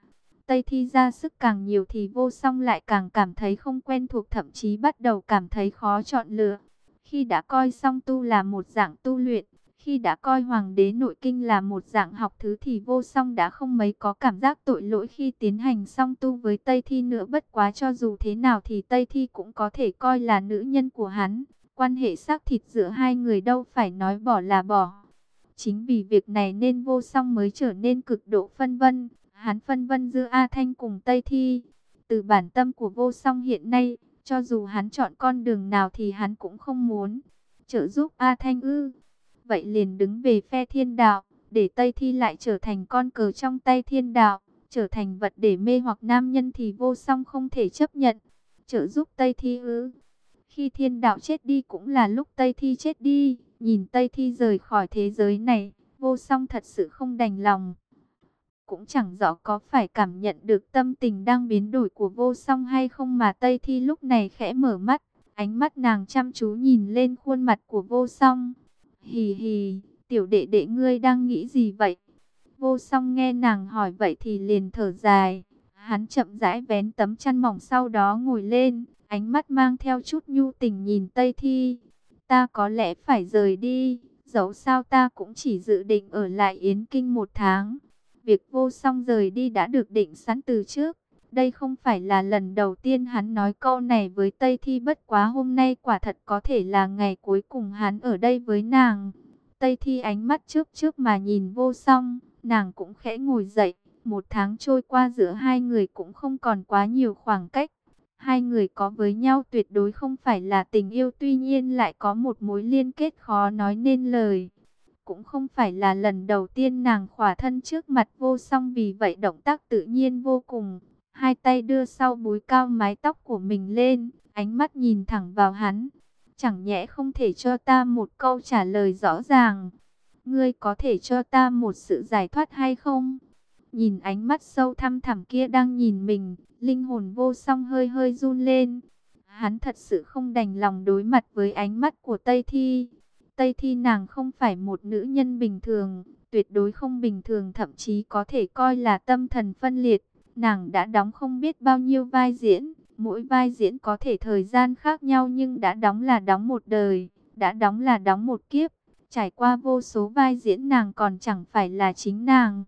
Tây Thi ra sức càng nhiều thì vô song lại càng cảm thấy không quen thuộc thậm chí bắt đầu cảm thấy khó chọn lựa. Khi đã coi song tu là một dạng tu luyện, khi đã coi hoàng đế nội kinh là một dạng học thứ thì vô song đã không mấy có cảm giác tội lỗi khi tiến hành song tu với Tây Thi nữa bất quá cho dù thế nào thì Tây Thi cũng có thể coi là nữ nhân của hắn. Quan hệ xác thịt giữa hai người đâu phải nói bỏ là bỏ. Chính vì việc này nên vô song mới trở nên cực độ phân vân. Hắn phân vân giữa A Thanh cùng Tây Thi. Từ bản tâm của vô song hiện nay, cho dù hắn chọn con đường nào thì hắn cũng không muốn. Trợ giúp A Thanh ư. Vậy liền đứng về phe thiên đạo, để Tây Thi lại trở thành con cờ trong tay thiên đạo. Trở thành vật để mê hoặc nam nhân thì vô song không thể chấp nhận. trợ giúp Tây Thi ư. Khi thiên đạo chết đi cũng là lúc Tây Thi chết đi, nhìn Tây Thi rời khỏi thế giới này, vô song thật sự không đành lòng. Cũng chẳng rõ có phải cảm nhận được tâm tình đang biến đổi của vô song hay không mà Tây Thi lúc này khẽ mở mắt, ánh mắt nàng chăm chú nhìn lên khuôn mặt của vô song. Hì hì, tiểu đệ đệ ngươi đang nghĩ gì vậy? Vô song nghe nàng hỏi vậy thì liền thở dài. Hắn chậm rãi vén tấm chăn mỏng sau đó ngồi lên, ánh mắt mang theo chút nhu tình nhìn Tây Thi. Ta có lẽ phải rời đi, dẫu sao ta cũng chỉ dự định ở lại Yến Kinh một tháng. Việc vô song rời đi đã được định sẵn từ trước. Đây không phải là lần đầu tiên hắn nói câu này với Tây Thi bất quá hôm nay quả thật có thể là ngày cuối cùng hắn ở đây với nàng. Tây Thi ánh mắt trước trước mà nhìn vô song, nàng cũng khẽ ngồi dậy. Một tháng trôi qua giữa hai người cũng không còn quá nhiều khoảng cách. Hai người có với nhau tuyệt đối không phải là tình yêu tuy nhiên lại có một mối liên kết khó nói nên lời. Cũng không phải là lần đầu tiên nàng khỏa thân trước mặt vô song vì vậy động tác tự nhiên vô cùng. Hai tay đưa sau búi cao mái tóc của mình lên, ánh mắt nhìn thẳng vào hắn. Chẳng nhẽ không thể cho ta một câu trả lời rõ ràng. Ngươi có thể cho ta một sự giải thoát hay không? Nhìn ánh mắt sâu thăm thẳm kia đang nhìn mình, linh hồn vô song hơi hơi run lên. Hắn thật sự không đành lòng đối mặt với ánh mắt của Tây Thi. Tây Thi nàng không phải một nữ nhân bình thường, tuyệt đối không bình thường thậm chí có thể coi là tâm thần phân liệt. Nàng đã đóng không biết bao nhiêu vai diễn, mỗi vai diễn có thể thời gian khác nhau nhưng đã đóng là đóng một đời, đã đóng là đóng một kiếp. Trải qua vô số vai diễn nàng còn chẳng phải là chính nàng.